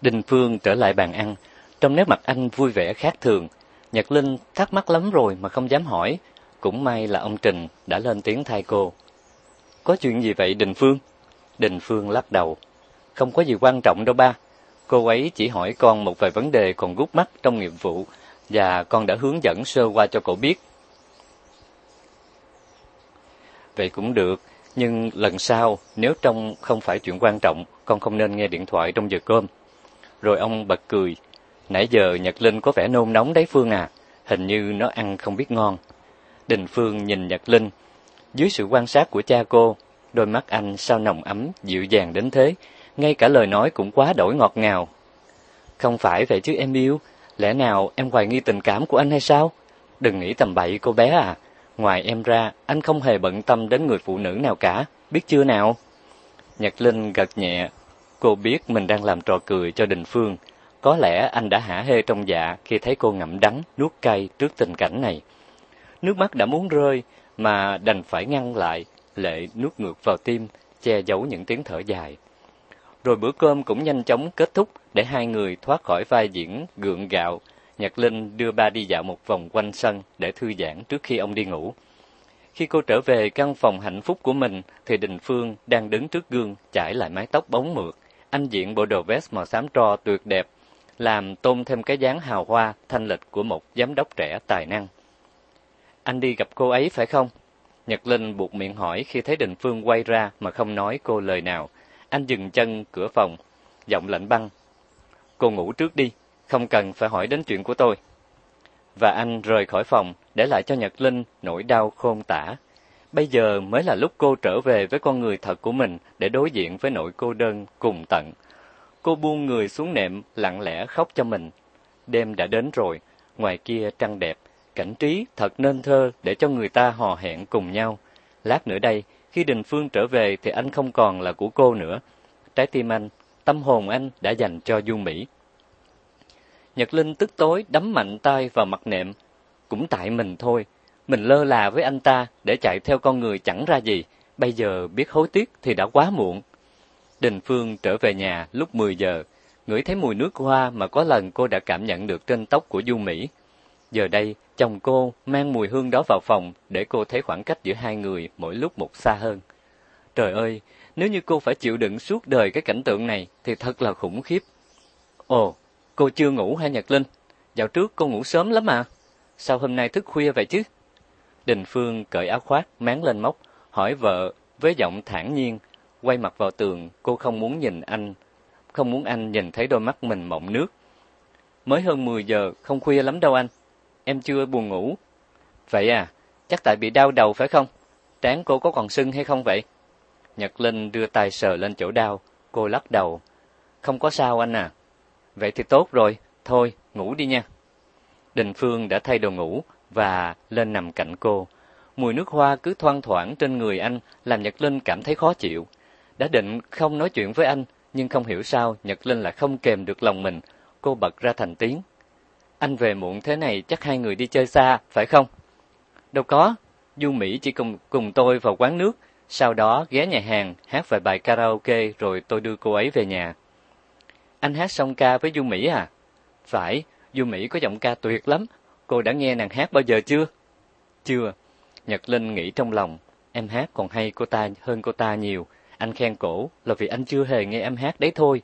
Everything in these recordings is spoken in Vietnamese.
Đình Phương trở lại bàn ăn, trong nét mặt anh vui vẻ khác thường. Nhật Linh thắc mắc lắm rồi mà không dám hỏi, cũng may là ông Trình đã lên tiếng thay cô. Có chuyện gì vậy Đình Phương? Đình Phương lắc đầu. Không có gì quan trọng đâu ba. Cô ấy chỉ hỏi con một vài vấn đề còn gút mắt trong nghiệp vụ và con đã hướng dẫn sơ qua cho cậu biết. Vậy cũng được, nhưng lần sau nếu trong không phải chuyện quan trọng, con không nên nghe điện thoại trong giờ cơm. Rồi ông bật cười. Nãy giờ Nhật Linh có vẻ nôn nóng đấy Phương à, hình như nó ăn không biết ngon. Đình Phương nhìn Nhật Linh. Dưới sự quan sát của cha cô, đôi mắt anh sao nồng ấm, dịu dàng đến thế, ngay cả lời nói cũng quá đổi ngọt ngào. Không phải vậy chứ em yêu, lẽ nào em hoài nghi tình cảm của anh hay sao? Đừng nghĩ tầm bậy cô bé à, ngoài em ra, anh không hề bận tâm đến người phụ nữ nào cả, biết chưa nào? Nhật Linh gật nhẹ, cô biết mình đang làm trò cười cho Đình Phương. Có lẽ anh đã hả hê trong dạ khi thấy cô ngậm đắng, nuốt cay trước tình cảnh này. Nước mắt đã muốn rơi, mà đành phải ngăn lại, lệ nuốt ngược vào tim, che giấu những tiếng thở dài. Rồi bữa cơm cũng nhanh chóng kết thúc để hai người thoát khỏi vai diễn gượng gạo. Nhật Linh đưa ba đi dạo một vòng quanh sân để thư giãn trước khi ông đi ngủ. Khi cô trở về căn phòng hạnh phúc của mình thì Đình Phương đang đứng trước gương chải lại mái tóc bóng mượt. Anh diện bộ đồ vest màu xám tro tuyệt đẹp, làm tôn thêm cái dáng hào hoa thanh lịch của một giám đốc trẻ tài năng. Anh đi gặp cô ấy phải không? Nhật Linh buộc miệng hỏi khi thấy Đình Phương quay ra mà không nói cô lời nào. Anh dừng chân cửa phòng, giọng lạnh băng. Cô ngủ trước đi, không cần phải hỏi đến chuyện của tôi. Và anh rời khỏi phòng, để lại cho Nhật Linh nỗi đau khôn tả. Bây giờ mới là lúc cô trở về với con người thật của mình để đối diện với nỗi cô đơn cùng tận. Cô buông người xuống nệm, lặng lẽ khóc cho mình. Đêm đã đến rồi, ngoài kia trăng đẹp, cảnh trí thật nên thơ để cho người ta hò hẹn cùng nhau. Lát nữa đây, khi Đình Phương trở về thì anh không còn là của cô nữa. Trái tim anh, tâm hồn anh đã dành cho Du Mỹ. Nhật Linh tức tối đấm mạnh tay vào mặt nệm. Cũng tại mình thôi, mình lơ là với anh ta để chạy theo con người chẳng ra gì. Bây giờ biết hối tiếc thì đã quá muộn. Đình Phương trở về nhà lúc 10 giờ, ngửi thấy mùi nước hoa mà có lần cô đã cảm nhận được trên tóc của Du Mỹ. Giờ đây, chồng cô mang mùi hương đó vào phòng để cô thấy khoảng cách giữa hai người mỗi lúc một xa hơn. Trời ơi, nếu như cô phải chịu đựng suốt đời cái cảnh tượng này thì thật là khủng khiếp. Ồ, cô chưa ngủ hả Nhật Linh? Dạo trước cô ngủ sớm lắm mà. Sao hôm nay thức khuya vậy chứ? Đình Phương cởi áo khoác, máng lên móc, hỏi vợ với giọng thản nhiên, quay mặt vào tường, cô không muốn nhìn anh, không muốn anh nhìn thấy đôi mắt mình mộng nước. Mới hơn 10 giờ, không khuya lắm đâu anh em chưa buồn ngủ. Vậy à, chắc tại bị đau đầu phải không? Trán cô có còn sưng hay không vậy? Nhật Linh đưa tay sờ lên chỗ đau, cô lắc đầu. Không có sao anh à. Vậy thì tốt rồi, thôi, ngủ đi nha. Đình Phương đã thay đồ ngủ và lên nằm cạnh cô. Mùi nước hoa cứ thoang thoảng trên người anh làm Nhật Linh cảm thấy khó chịu. Đã định không nói chuyện với anh, nhưng không hiểu sao Nhật Linh lại không kềm được lòng mình. Cô bật ra thành tiếng. Anh về muộn thế này chắc hai người đi chơi xa, phải không? Đâu có, Du Mỹ chỉ cùng cùng tôi vào quán nước, sau đó ghé nhà hàng hát vài bài karaoke rồi tôi đưa cô ấy về nhà. Anh hát xong ca với Du Mỹ à? Phải, Du Mỹ có giọng ca tuyệt lắm, cô đã nghe nàng hát bao giờ chưa? Chưa. Nhật Linh nghĩ trong lòng, em hát còn hay cô ta hơn cô ta nhiều, anh khen cổ là vì anh chưa hề nghe em hát đấy thôi.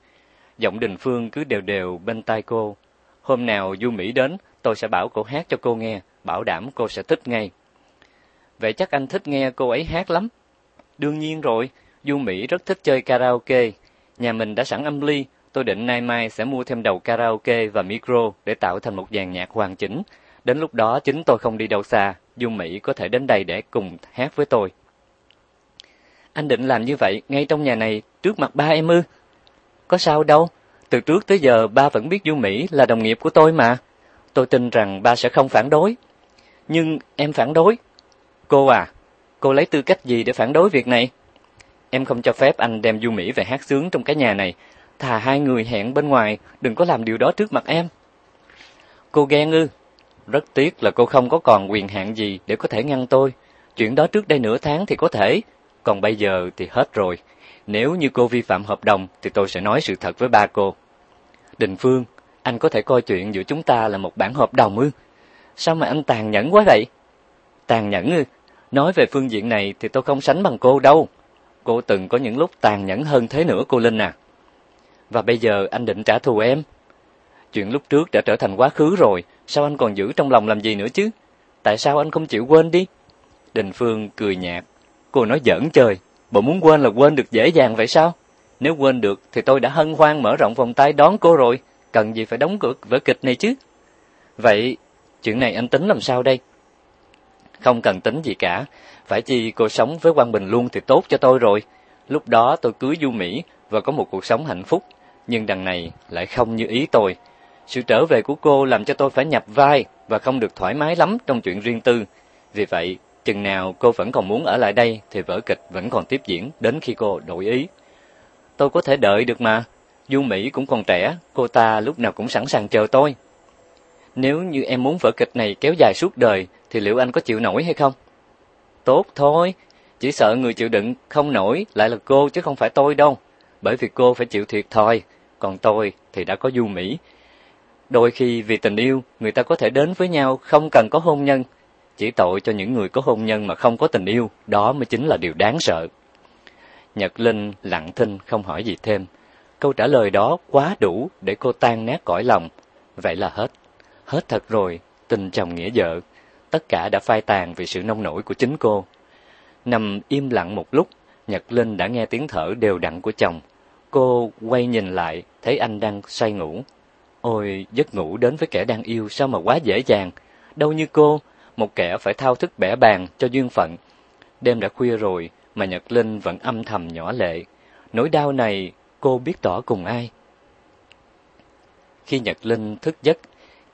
Giọng Đình Phương cứ đều đều bên tai cô, Hôm nào Du Mỹ đến, tôi sẽ bảo cổ hát cho cô nghe, bảo đảm cô sẽ thích ngay. Vậy chắc anh thích nghe cô ấy hát lắm. Đương nhiên rồi, Du Mỹ rất thích chơi karaoke. Nhà mình đã sẵn âm ly, tôi định nay mai sẽ mua thêm đầu karaoke và micro để tạo thành một dàn nhạc hoàn chỉnh. Đến lúc đó chính tôi không đi đâu xa, Du Mỹ có thể đến đây để cùng hát với tôi. Anh định làm như vậy ngay trong nhà này trước mặt ba em ư? Có sao đâu, từ trước tới giờ ba vẫn biết Du Mỹ là đồng nghiệp của tôi mà. Tôi tin rằng ba sẽ không phản đối. Nhưng em phản đối. Cô à, cô lấy tư cách gì để phản đối việc này? Em không cho phép anh đem Du Mỹ về hát sướng trong cái nhà này. Thà hai người hẹn bên ngoài, đừng có làm điều đó trước mặt em. Cô ghen ư? Rất tiếc là cô không có còn quyền hạn gì để có thể ngăn tôi. Chuyện đó trước đây nửa tháng thì có thể, còn bây giờ thì hết rồi. Nếu như cô vi phạm hợp đồng thì tôi sẽ nói sự thật với ba cô. Đình Phương, anh có thể coi chuyện giữa chúng ta là một bản hợp đồng ư? Sao mà anh tàn nhẫn quá vậy? Tàn nhẫn ư? Nói về phương diện này thì tôi không sánh bằng cô đâu. Cô từng có những lúc tàn nhẫn hơn thế nữa cô Linh à. Và bây giờ anh định trả thù em. Chuyện lúc trước đã trở thành quá khứ rồi, sao anh còn giữ trong lòng làm gì nữa chứ? Tại sao anh không chịu quên đi? Đình Phương cười nhạt. Cô nói giỡn chơi, bộ muốn quên là quên được dễ dàng vậy sao? Nếu quên được thì tôi đã hân hoan mở rộng vòng tay đón cô rồi, cần gì phải đóng cửa vở kịch này chứ? Vậy, chuyện này anh tính làm sao đây? Không cần tính gì cả, phải chi cô sống với Quang Bình luôn thì tốt cho tôi rồi. Lúc đó tôi cưới Du Mỹ và có một cuộc sống hạnh phúc, nhưng đằng này lại không như ý tôi. Sự trở về của cô làm cho tôi phải nhập vai và không được thoải mái lắm trong chuyện riêng tư. Vì vậy, chừng nào cô vẫn còn muốn ở lại đây thì vở kịch vẫn còn tiếp diễn đến khi cô đổi ý. Tôi có thể đợi được mà. Du Mỹ cũng còn trẻ, cô ta lúc nào cũng sẵn sàng chờ tôi. Nếu như em muốn vở kịch này kéo dài suốt đời thì liệu anh có chịu nổi hay không? Tốt thôi, chỉ sợ người chịu đựng không nổi lại là cô chứ không phải tôi đâu, bởi vì cô phải chịu thiệt thòi, còn tôi thì đã có Du Mỹ. Đôi khi vì tình yêu, người ta có thể đến với nhau không cần có hôn nhân, chỉ tội cho những người có hôn nhân mà không có tình yêu, đó mới chính là điều đáng sợ. Nhật Linh lặng thinh không hỏi gì thêm. Câu trả lời đó quá đủ để cô tan nát cõi lòng. Vậy là hết. Hết thật rồi, tình chồng nghĩa vợ. Tất cả đã phai tàn vì sự nông nổi của chính cô. Nằm im lặng một lúc, Nhật Linh đã nghe tiếng thở đều đặn của chồng. Cô quay nhìn lại, thấy anh đang say ngủ. Ôi, giấc ngủ đến với kẻ đang yêu sao mà quá dễ dàng. Đâu như cô, một kẻ phải thao thức bẻ bàn cho duyên phận. Đêm đã khuya rồi, mà Nhật Linh vẫn âm thầm nhỏ lệ. Nỗi đau này cô biết tỏ cùng ai? Khi Nhật Linh thức giấc,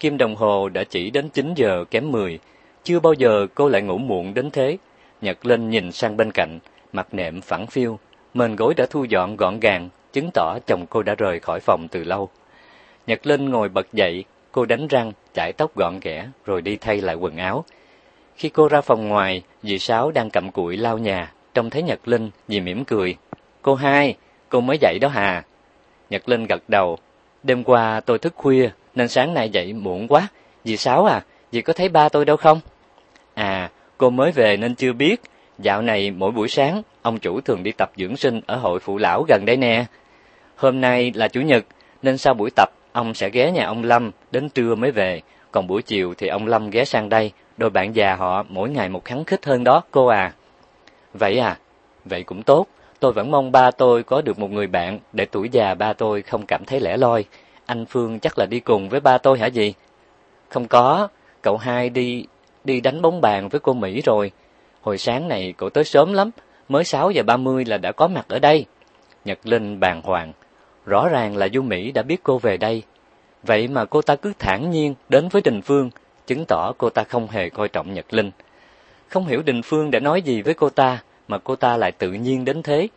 kim đồng hồ đã chỉ đến 9 giờ kém 10. Chưa bao giờ cô lại ngủ muộn đến thế. Nhật Linh nhìn sang bên cạnh, mặt nệm phẳng phiu, mền gối đã thu dọn gọn gàng, chứng tỏ chồng cô đã rời khỏi phòng từ lâu. Nhật Linh ngồi bật dậy, cô đánh răng, chải tóc gọn ghẽ, rồi đi thay lại quần áo. Khi cô ra phòng ngoài, dì Sáu đang cầm cụi lau nhà, trông thấy Nhật Linh, dì mỉm cười. Cô hai, cô mới dậy đó hà. Nhật Linh gật đầu. Đêm qua tôi thức khuya, nên sáng nay dậy muộn quá. Dì Sáu à, dì có thấy ba tôi đâu không? À, cô mới về nên chưa biết. Dạo này mỗi buổi sáng, ông chủ thường đi tập dưỡng sinh ở hội phụ lão gần đây nè. Hôm nay là chủ nhật, nên sau buổi tập, ông sẽ ghé nhà ông Lâm, đến trưa mới về. Còn buổi chiều thì ông Lâm ghé sang đây, đôi bạn già họ mỗi ngày một khắng khích hơn đó, cô à. Vậy à? Vậy cũng tốt. Tôi vẫn mong ba tôi có được một người bạn để tuổi già ba tôi không cảm thấy lẻ loi. Anh Phương chắc là đi cùng với ba tôi hả gì? Không có, cậu hai đi đi đánh bóng bàn với cô Mỹ rồi. Hồi sáng này cậu tới sớm lắm, mới 6 giờ 30 là đã có mặt ở đây. Nhật Linh bàng hoàng, rõ ràng là Du Mỹ đã biết cô về đây. Vậy mà cô ta cứ thản nhiên đến với Đình Phương, chứng tỏ cô ta không hề coi trọng Nhật Linh. Không hiểu Đình Phương đã nói gì với cô ta mà cô ta lại tự nhiên đến thế.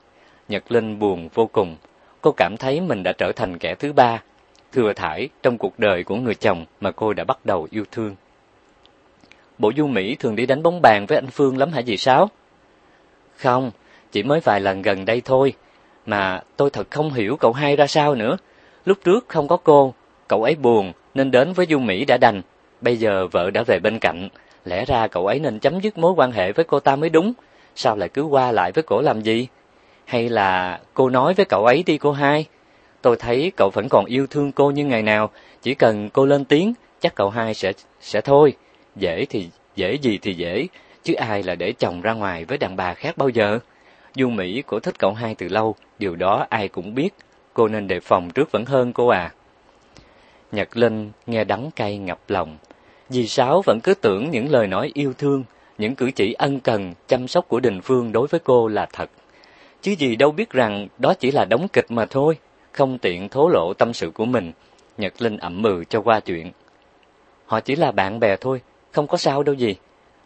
Nhật Linh buồn vô cùng. Cô cảm thấy mình đã trở thành kẻ thứ ba, thừa thải trong cuộc đời của người chồng mà cô đã bắt đầu yêu thương. Bộ Du Mỹ thường đi đánh bóng bàn với anh Phương lắm hả dì Sáu? Không, chỉ mới vài lần gần đây thôi. Mà tôi thật không hiểu cậu hai ra sao nữa. Lúc trước không có cô, cậu ấy buồn nên đến với Du Mỹ đã đành. Bây giờ vợ đã về bên cạnh, Lẽ ra cậu ấy nên chấm dứt mối quan hệ với cô ta mới đúng, sao lại cứ qua lại với cổ làm gì? Hay là cô nói với cậu ấy đi cô hai? Tôi thấy cậu vẫn còn yêu thương cô như ngày nào, chỉ cần cô lên tiếng, chắc cậu hai sẽ sẽ thôi. Dễ thì dễ gì thì dễ, chứ ai là để chồng ra ngoài với đàn bà khác bao giờ? Du Mỹ cổ thích cậu hai từ lâu, điều đó ai cũng biết, cô nên đề phòng trước vẫn hơn cô à. Nhật Linh nghe đắng cay ngập lòng, Dì Sáu vẫn cứ tưởng những lời nói yêu thương, những cử chỉ ân cần, chăm sóc của Đình Phương đối với cô là thật. Chứ dì đâu biết rằng đó chỉ là đóng kịch mà thôi, không tiện thố lộ tâm sự của mình. Nhật Linh ậm mừ cho qua chuyện. Họ chỉ là bạn bè thôi, không có sao đâu gì.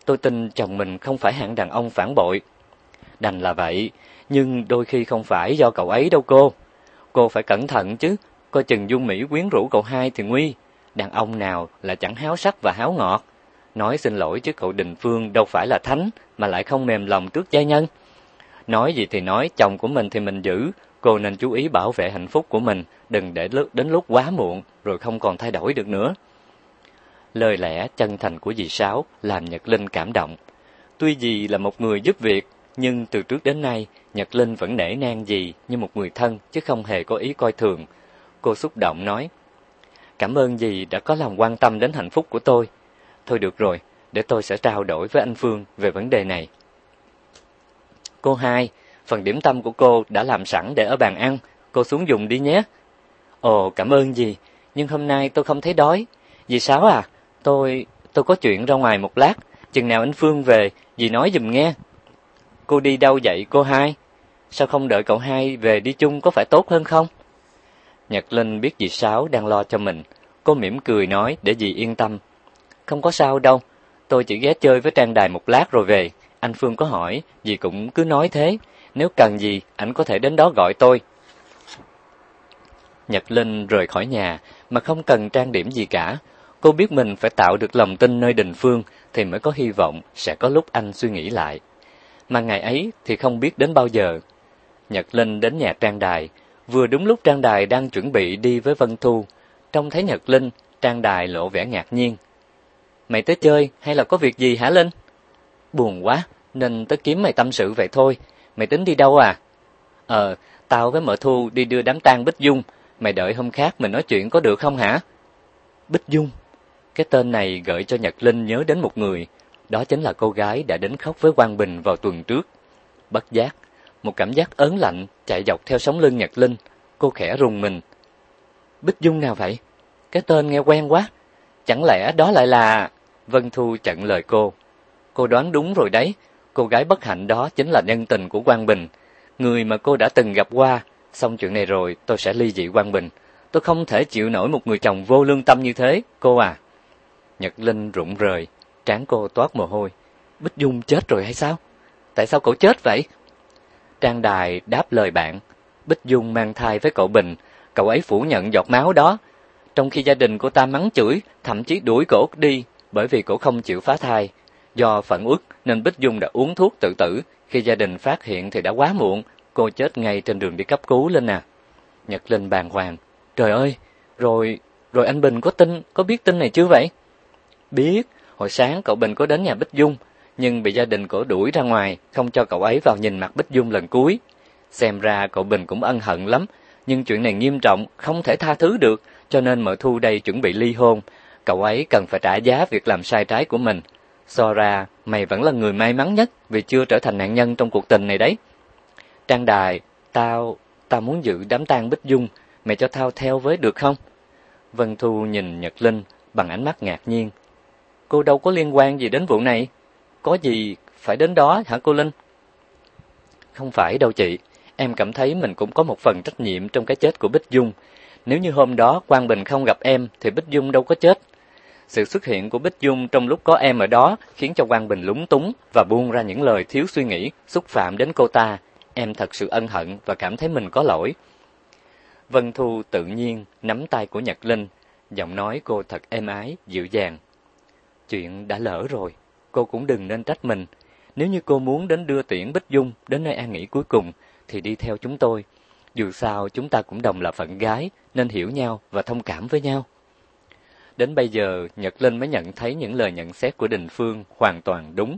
Tôi tin chồng mình không phải hạng đàn ông phản bội. Đành là vậy, nhưng đôi khi không phải do cậu ấy đâu cô. Cô phải cẩn thận chứ, coi chừng Dung Mỹ quyến rũ cậu hai thì nguy đàn ông nào là chẳng háo sắc và háo ngọt. Nói xin lỗi chứ cậu Đình Phương đâu phải là thánh mà lại không mềm lòng trước gia nhân. Nói gì thì nói, chồng của mình thì mình giữ, cô nên chú ý bảo vệ hạnh phúc của mình, đừng để đến lúc quá muộn rồi không còn thay đổi được nữa. Lời lẽ chân thành của dì Sáu làm Nhật Linh cảm động. Tuy dì là một người giúp việc, nhưng từ trước đến nay, Nhật Linh vẫn nể nang dì như một người thân chứ không hề có ý coi thường. Cô xúc động nói, Cảm ơn dì đã có lòng quan tâm đến hạnh phúc của tôi. Thôi được rồi, để tôi sẽ trao đổi với anh Phương về vấn đề này. Cô hai, phần điểm tâm của cô đã làm sẵn để ở bàn ăn, cô xuống dùng đi nhé. Ồ, cảm ơn dì, nhưng hôm nay tôi không thấy đói. Dì Sáu à, tôi tôi có chuyện ra ngoài một lát, chừng nào anh Phương về, dì nói giùm nghe. Cô đi đâu vậy cô hai? Sao không đợi cậu hai về đi chung có phải tốt hơn không? Nhật Linh biết dì Sáu đang lo cho mình, cô mỉm cười nói để dì yên tâm. Không có sao đâu, tôi chỉ ghé chơi với Trang Đài một lát rồi về. Anh Phương có hỏi, dì cũng cứ nói thế. Nếu cần gì, ảnh có thể đến đó gọi tôi. Nhật Linh rời khỏi nhà mà không cần trang điểm gì cả. Cô biết mình phải tạo được lòng tin nơi Đình Phương thì mới có hy vọng sẽ có lúc anh suy nghĩ lại. Mà ngày ấy thì không biết đến bao giờ. Nhật Linh đến nhà Trang Đài, vừa đúng lúc Trang Đài đang chuẩn bị đi với Vân Thu. Trông thấy Nhật Linh, Trang Đài lộ vẻ ngạc nhiên. Mày tới chơi hay là có việc gì hả Linh? Buồn quá, nên tới kiếm mày tâm sự vậy thôi. Mày tính đi đâu à? Ờ, tao với mợ Thu đi đưa đám tang Bích Dung. Mày đợi hôm khác mình nói chuyện có được không hả? Bích Dung. Cái tên này gợi cho Nhật Linh nhớ đến một người. Đó chính là cô gái đã đến khóc với Quang Bình vào tuần trước. Bất giác, một cảm giác ớn lạnh chạy dọc theo sống lưng Nhật Linh. Cô khẽ rùng mình. Bích Dung nào vậy? Cái tên nghe quen quá. Chẳng lẽ đó lại là... Vân Thu chặn lời cô. Cô đoán đúng rồi đấy, cô gái bất hạnh đó chính là nhân tình của Quang Bình, người mà cô đã từng gặp qua. Xong chuyện này rồi, tôi sẽ ly dị Quang Bình. Tôi không thể chịu nổi một người chồng vô lương tâm như thế, cô à. Nhật Linh rụng rời, trán cô toát mồ hôi. Bích Dung chết rồi hay sao? Tại sao cậu chết vậy? Trang Đài đáp lời bạn. Bích Dung mang thai với cậu Bình, cậu ấy phủ nhận giọt máu đó. Trong khi gia đình của ta mắng chửi, thậm chí đuổi cổ đi bởi vì cổ không chịu phá thai. Do phận uất nên Bích Dung đã uống thuốc tự tử, khi gia đình phát hiện thì đã quá muộn, cô chết ngay trên đường đi cấp cứu lên nè. Nhật Linh bàng hoàng, trời ơi, rồi rồi anh Bình có tin, có biết tin này chưa vậy? Biết, hồi sáng cậu Bình có đến nhà Bích Dung, nhưng bị gia đình cổ đuổi ra ngoài, không cho cậu ấy vào nhìn mặt Bích Dung lần cuối. Xem ra cậu Bình cũng ân hận lắm, nhưng chuyện này nghiêm trọng, không thể tha thứ được, cho nên mở thu đây chuẩn bị ly hôn, cậu ấy cần phải trả giá việc làm sai trái của mình. So ra, mày vẫn là người may mắn nhất vì chưa trở thành nạn nhân trong cuộc tình này đấy. Trang đài, tao, tao muốn giữ đám tang Bích Dung, mày cho tao theo với được không? Vân Thu nhìn Nhật Linh bằng ánh mắt ngạc nhiên. Cô đâu có liên quan gì đến vụ này. Có gì phải đến đó hả cô Linh? Không phải đâu chị, em cảm thấy mình cũng có một phần trách nhiệm trong cái chết của Bích Dung. Nếu như hôm đó Quang Bình không gặp em thì Bích Dung đâu có chết. Sự xuất hiện của Bích Dung trong lúc có em ở đó khiến cho Quang Bình lúng túng và buông ra những lời thiếu suy nghĩ, xúc phạm đến cô ta. Em thật sự ân hận và cảm thấy mình có lỗi. Vân Thu tự nhiên nắm tay của Nhật Linh, giọng nói cô thật êm ái, dịu dàng. Chuyện đã lỡ rồi, cô cũng đừng nên trách mình. Nếu như cô muốn đến đưa tiễn Bích Dung đến nơi an nghỉ cuối cùng, thì đi theo chúng tôi. Dù sao chúng ta cũng đồng là phận gái, nên hiểu nhau và thông cảm với nhau. Đến bây giờ, Nhật Linh mới nhận thấy những lời nhận xét của Đình Phương hoàn toàn đúng.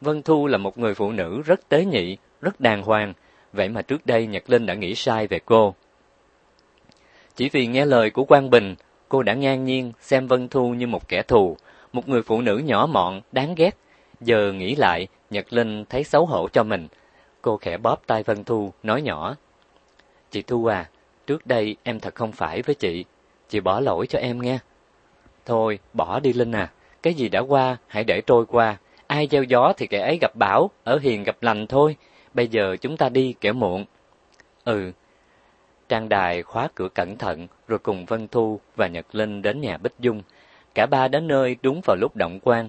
Vân Thu là một người phụ nữ rất tế nhị, rất đàng hoàng, vậy mà trước đây Nhật Linh đã nghĩ sai về cô. Chỉ vì nghe lời của Quang Bình, cô đã ngang nhiên xem Vân Thu như một kẻ thù, một người phụ nữ nhỏ mọn, đáng ghét. Giờ nghĩ lại, Nhật Linh thấy xấu hổ cho mình. Cô khẽ bóp tay Vân Thu, nói nhỏ. Chị Thu à, trước đây em thật không phải với chị. Chị bỏ lỗi cho em nghe. Thôi, bỏ đi Linh à, cái gì đã qua, hãy để trôi qua. Ai gieo gió thì kẻ ấy gặp bão, ở hiền gặp lành thôi. Bây giờ chúng ta đi kẻ muộn. Ừ. Trang đài khóa cửa cẩn thận, rồi cùng Vân Thu và Nhật Linh đến nhà Bích Dung. Cả ba đến nơi đúng vào lúc động quan.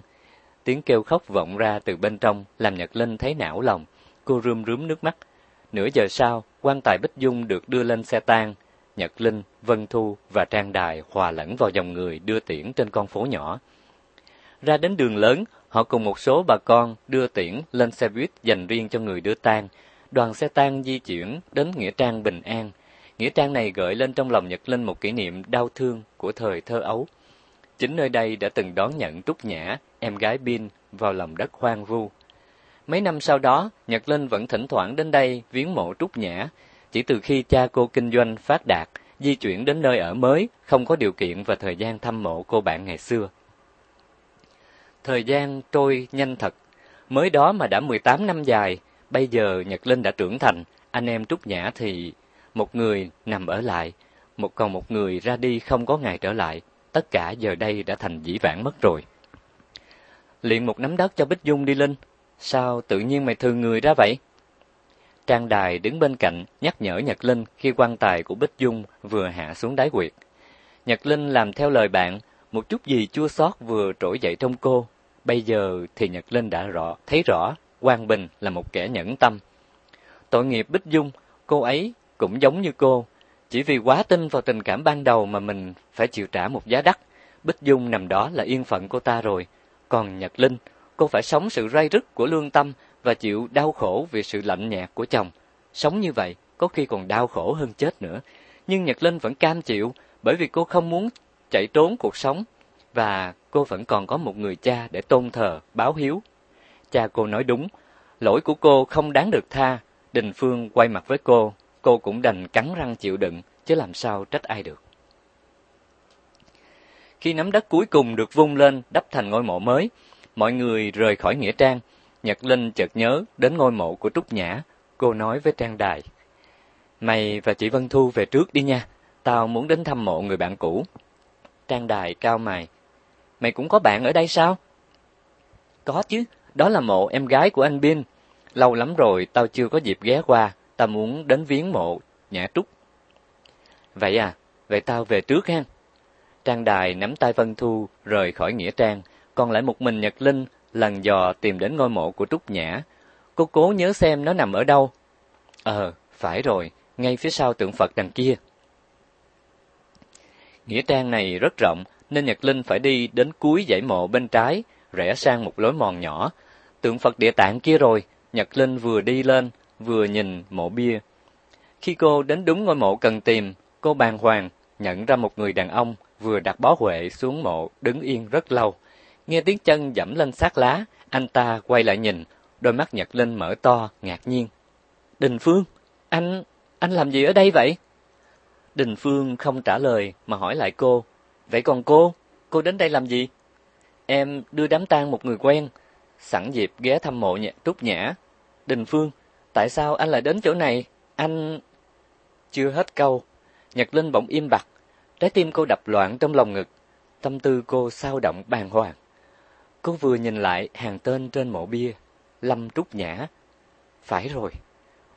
Tiếng kêu khóc vọng ra từ bên trong, làm Nhật Linh thấy não lòng. Cô rươm rướm nước mắt. Nửa giờ sau, quan tài Bích Dung được đưa lên xe tang, Nhật Linh, Vân Thu và Trang Đài hòa lẫn vào dòng người đưa tiễn trên con phố nhỏ. Ra đến đường lớn, họ cùng một số bà con đưa tiễn lên xe buýt dành riêng cho người đưa tang. Đoàn xe tang di chuyển đến nghĩa trang Bình An. Nghĩa trang này gợi lên trong lòng Nhật Linh một kỷ niệm đau thương của thời thơ ấu. Chính nơi đây đã từng đón nhận Trúc Nhã, em gái Bin, vào lòng đất hoang vu. Mấy năm sau đó, Nhật Linh vẫn thỉnh thoảng đến đây viếng mộ Trúc Nhã. Chỉ từ khi cha cô kinh doanh phát đạt, di chuyển đến nơi ở mới, không có điều kiện và thời gian thăm mộ cô bạn ngày xưa. Thời gian trôi nhanh thật, mới đó mà đã 18 năm dài, bây giờ Nhật Linh đã trưởng thành, anh em Trúc Nhã thì một người nằm ở lại, một còn một người ra đi không có ngày trở lại, tất cả giờ đây đã thành dĩ vãng mất rồi. Liền một nắm đất cho Bích Dung đi Linh, sao tự nhiên mày thường người ra vậy? Trang Đài đứng bên cạnh nhắc nhở Nhật Linh khi quan tài của Bích Dung vừa hạ xuống đáy quyệt. Nhật Linh làm theo lời bạn, một chút gì chua xót vừa trỗi dậy trong cô. Bây giờ thì Nhật Linh đã rõ, thấy rõ Quang Bình là một kẻ nhẫn tâm. Tội nghiệp Bích Dung, cô ấy cũng giống như cô, chỉ vì quá tin vào tình cảm ban đầu mà mình phải chịu trả một giá đắt. Bích Dung nằm đó là yên phận cô ta rồi, còn Nhật Linh, cô phải sống sự ray rứt của lương tâm và chịu đau khổ vì sự lạnh nhạt của chồng. Sống như vậy, có khi còn đau khổ hơn chết nữa. Nhưng Nhật Linh vẫn cam chịu, bởi vì cô không muốn chạy trốn cuộc sống, và cô vẫn còn có một người cha để tôn thờ, báo hiếu. Cha cô nói đúng, lỗi của cô không đáng được tha. Đình Phương quay mặt với cô, cô cũng đành cắn răng chịu đựng, chứ làm sao trách ai được. Khi nắm đất cuối cùng được vung lên đắp thành ngôi mộ mới, mọi người rời khỏi nghĩa trang. Nhật Linh chợt nhớ đến ngôi mộ của Trúc Nhã, cô nói với Trang Đài. Mày và chị Vân Thu về trước đi nha, tao muốn đến thăm mộ người bạn cũ. Trang Đài cao mày. Mày cũng có bạn ở đây sao? Có chứ, đó là mộ em gái của anh Bin. Lâu lắm rồi tao chưa có dịp ghé qua, ta muốn đến viếng mộ Nhã Trúc. Vậy à, vậy tao về trước ha. Trang Đài nắm tay Vân Thu rời khỏi nghĩa trang, còn lại một mình Nhật Linh lần dò tìm đến ngôi mộ của Trúc Nhã. Cô cố nhớ xem nó nằm ở đâu. Ờ, phải rồi, ngay phía sau tượng Phật đằng kia. Nghĩa trang này rất rộng, nên Nhật Linh phải đi đến cuối dãy mộ bên trái, rẽ sang một lối mòn nhỏ. Tượng Phật địa tạng kia rồi, Nhật Linh vừa đi lên, vừa nhìn mộ bia. Khi cô đến đúng ngôi mộ cần tìm, cô bàng hoàng nhận ra một người đàn ông vừa đặt bó huệ xuống mộ đứng yên rất lâu. Nghe tiếng chân dẫm lên xác lá, anh ta quay lại nhìn, đôi mắt Nhật lên mở to, ngạc nhiên. Đình Phương, anh, anh làm gì ở đây vậy? Đình Phương không trả lời mà hỏi lại cô. Vậy còn cô, cô đến đây làm gì? Em đưa đám tang một người quen, sẵn dịp ghé thăm mộ nhà Trúc Nhã. Đình Phương, tại sao anh lại đến chỗ này? Anh... Chưa hết câu, Nhật Linh bỗng im bặt, trái tim cô đập loạn trong lòng ngực, tâm tư cô sao động bàng hoàng. Cô vừa nhìn lại hàng tên trên mộ bia, Lâm Trúc Nhã. Phải rồi,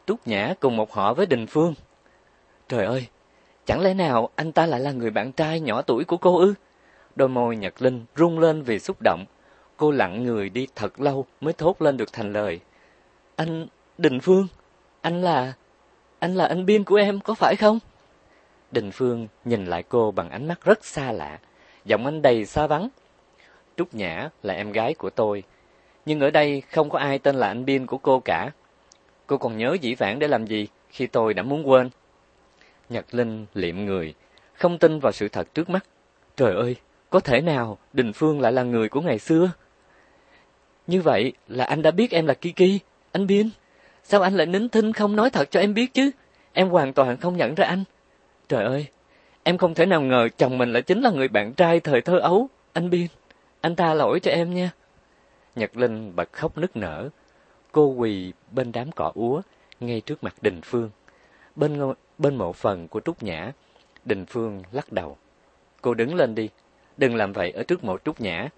Trúc Nhã cùng một họ với Đình Phương. Trời ơi, chẳng lẽ nào anh ta lại là người bạn trai nhỏ tuổi của cô ư? Đôi môi Nhật Linh rung lên vì xúc động. Cô lặng người đi thật lâu mới thốt lên được thành lời. Anh, Đình Phương, anh là... Anh là anh Biên của em, có phải không? Đình Phương nhìn lại cô bằng ánh mắt rất xa lạ, giọng anh đầy xa vắng. Trúc Nhã là em gái của tôi, nhưng ở đây không có ai tên là anh Biên của cô cả. Cô còn nhớ dĩ vãng để làm gì khi tôi đã muốn quên? Nhật Linh liệm người, không tin vào sự thật trước mắt. Trời ơi, có thể nào Đình Phương lại là người của ngày xưa? Như vậy là anh đã biết em là Kiki, anh Biên. Sao anh lại nín thinh không nói thật cho em biết chứ? Em hoàn toàn không nhận ra anh. Trời ơi, em không thể nào ngờ chồng mình lại chính là người bạn trai thời thơ ấu, anh Biên. Anh tha lỗi cho em nha. Nhật Linh bật khóc nức nở. Cô quỳ bên đám cỏ úa, ngay trước mặt Đình Phương. Bên ngôi, bên mộ phần của Trúc Nhã, Đình Phương lắc đầu. Cô đứng lên đi, đừng làm vậy ở trước mộ Trúc Nhã.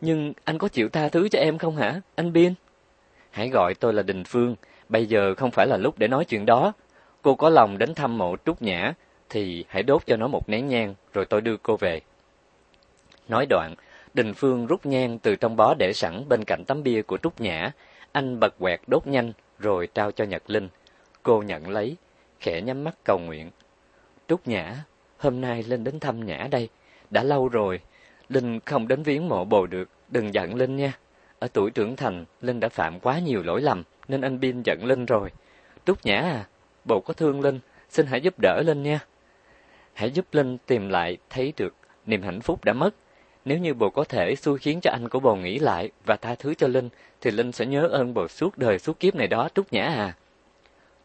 Nhưng anh có chịu tha thứ cho em không hả, anh Biên? Hãy gọi tôi là Đình Phương, bây giờ không phải là lúc để nói chuyện đó. Cô có lòng đến thăm mộ Trúc Nhã, thì hãy đốt cho nó một nén nhang, rồi tôi đưa cô về. Nói đoạn, Đình Phương rút nhang từ trong bó để sẵn bên cạnh tấm bia của Trúc Nhã. Anh bật quẹt đốt nhanh, rồi trao cho Nhật Linh. Cô nhận lấy, khẽ nhắm mắt cầu nguyện. Trúc Nhã, hôm nay Linh đến thăm Nhã đây. Đã lâu rồi, Linh không đến viếng mộ bồ được, đừng giận Linh nha. Ở tuổi trưởng thành, Linh đã phạm quá nhiều lỗi lầm, nên anh Bin giận Linh rồi. Trúc Nhã à, bồ có thương Linh, xin hãy giúp đỡ Linh nha. Hãy giúp Linh tìm lại thấy được niềm hạnh phúc đã mất. Nếu như bồ có thể xui khiến cho anh của bồ nghĩ lại và tha thứ cho Linh, thì Linh sẽ nhớ ơn bồ suốt đời suốt kiếp này đó Trúc Nhã à.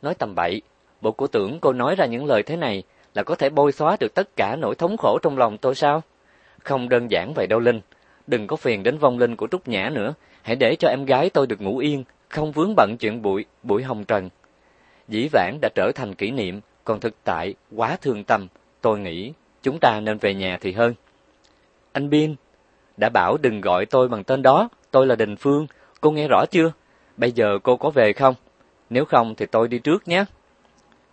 Nói tầm bậy, bộ của tưởng cô nói ra những lời thế này là có thể bôi xóa được tất cả nỗi thống khổ trong lòng tôi sao? Không đơn giản vậy đâu Linh. Đừng có phiền đến vong linh của Trúc Nhã nữa. Hãy để cho em gái tôi được ngủ yên, không vướng bận chuyện bụi, bụi hồng trần. Dĩ vãng đã trở thành kỷ niệm, còn thực tại quá thương tâm. Tôi nghĩ chúng ta nên về nhà thì hơn. Anh Biên, đã bảo đừng gọi tôi bằng tên đó, tôi là Đình Phương, cô nghe rõ chưa? Bây giờ cô có về không? Nếu không thì tôi đi trước nhé.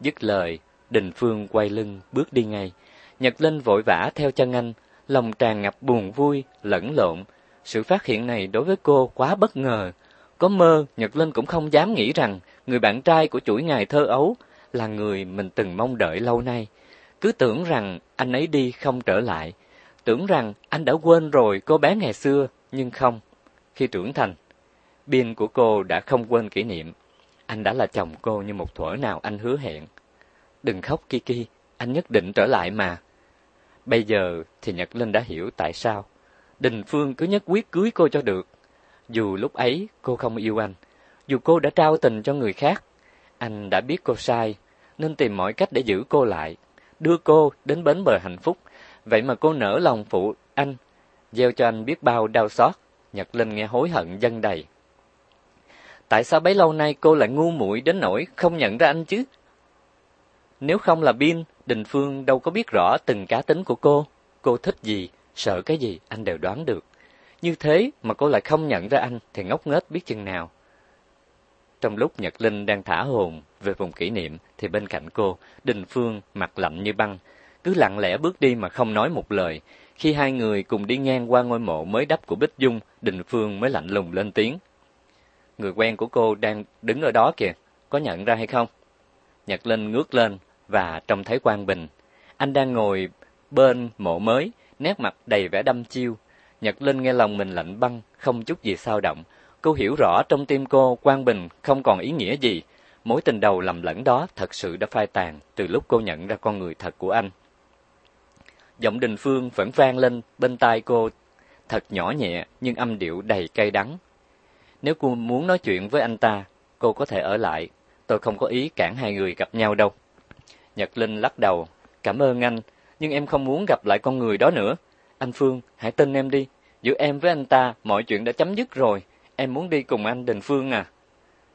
Dứt lời, Đình Phương quay lưng bước đi ngay. Nhật Linh vội vã theo chân anh, lòng tràn ngập buồn vui, lẫn lộn. Sự phát hiện này đối với cô quá bất ngờ. Có mơ, Nhật Linh cũng không dám nghĩ rằng người bạn trai của chuỗi ngày thơ ấu là người mình từng mong đợi lâu nay. Cứ tưởng rằng anh ấy đi không trở lại, tưởng rằng anh đã quên rồi cô bé ngày xưa, nhưng không. Khi trưởng thành, biên của cô đã không quên kỷ niệm. Anh đã là chồng cô như một thuở nào anh hứa hẹn. Đừng khóc Kiki, anh nhất định trở lại mà. Bây giờ thì Nhật Linh đã hiểu tại sao Đình Phương cứ nhất quyết cưới cô cho được. Dù lúc ấy cô không yêu anh, dù cô đã trao tình cho người khác, anh đã biết cô sai, nên tìm mọi cách để giữ cô lại, đưa cô đến bến bờ hạnh phúc. Vậy mà cô nỡ lòng phụ anh, gieo cho anh biết bao đau xót. Nhật Linh nghe hối hận dân đầy. Tại sao bấy lâu nay cô lại ngu muội đến nỗi không nhận ra anh chứ? Nếu không là Bin, Đình Phương đâu có biết rõ từng cá tính của cô. Cô thích gì, sợ cái gì anh đều đoán được. Như thế mà cô lại không nhận ra anh thì ngốc nghếch biết chừng nào. Trong lúc Nhật Linh đang thả hồn về vùng kỷ niệm thì bên cạnh cô, Đình Phương mặt lạnh như băng, cứ lặng lẽ bước đi mà không nói một lời. Khi hai người cùng đi ngang qua ngôi mộ mới đắp của Bích Dung, Đình Phương mới lạnh lùng lên tiếng. Người quen của cô đang đứng ở đó kìa, có nhận ra hay không? Nhật Linh ngước lên và trông thấy Quang Bình. Anh đang ngồi bên mộ mới, nét mặt đầy vẻ đăm chiêu. Nhật Linh nghe lòng mình lạnh băng, không chút gì sao động. Cô hiểu rõ trong tim cô Quang Bình không còn ý nghĩa gì. Mối tình đầu lầm lẫn đó thật sự đã phai tàn từ lúc cô nhận ra con người thật của anh. Giọng Đình Phương vẫn vang lên bên tai cô, thật nhỏ nhẹ nhưng âm điệu đầy cay đắng. Nếu cô muốn nói chuyện với anh ta, cô có thể ở lại. Tôi không có ý cản hai người gặp nhau đâu. Nhật Linh lắc đầu, cảm ơn anh, nhưng em không muốn gặp lại con người đó nữa. Anh Phương, hãy tin em đi, giữa em với anh ta mọi chuyện đã chấm dứt rồi, em muốn đi cùng anh Đình Phương à.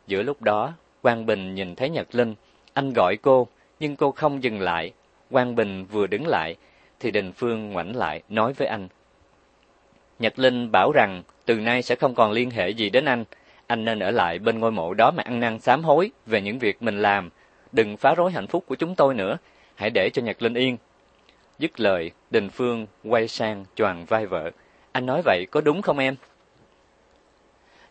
Giữa lúc đó, Quang Bình nhìn thấy Nhật Linh, anh gọi cô, nhưng cô không dừng lại. Quang Bình vừa đứng lại, thì Đình Phương ngoảnh lại nói với anh. Nhật Linh bảo rằng từ nay sẽ không còn liên hệ gì đến anh, anh nên ở lại bên ngôi mộ đó mà ăn năn sám hối về những việc mình làm, đừng phá rối hạnh phúc của chúng tôi nữa, hãy để cho Nhật Linh yên. Dứt lời, Đình Phương quay sang choàng vai vợ. Anh nói vậy có đúng không em?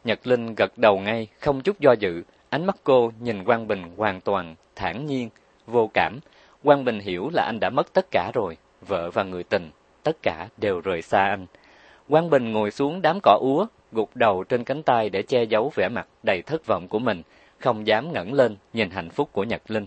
Nhật Linh gật đầu ngay, không chút do dự, ánh mắt cô nhìn Quang Bình hoàn toàn thản nhiên, vô cảm. Quang Bình hiểu là anh đã mất tất cả rồi, vợ và người tình, tất cả đều rời xa anh. Quang Bình ngồi xuống đám cỏ úa, gục đầu trên cánh tay để che giấu vẻ mặt đầy thất vọng của mình, không dám ngẩng lên nhìn hạnh phúc của Nhật Linh.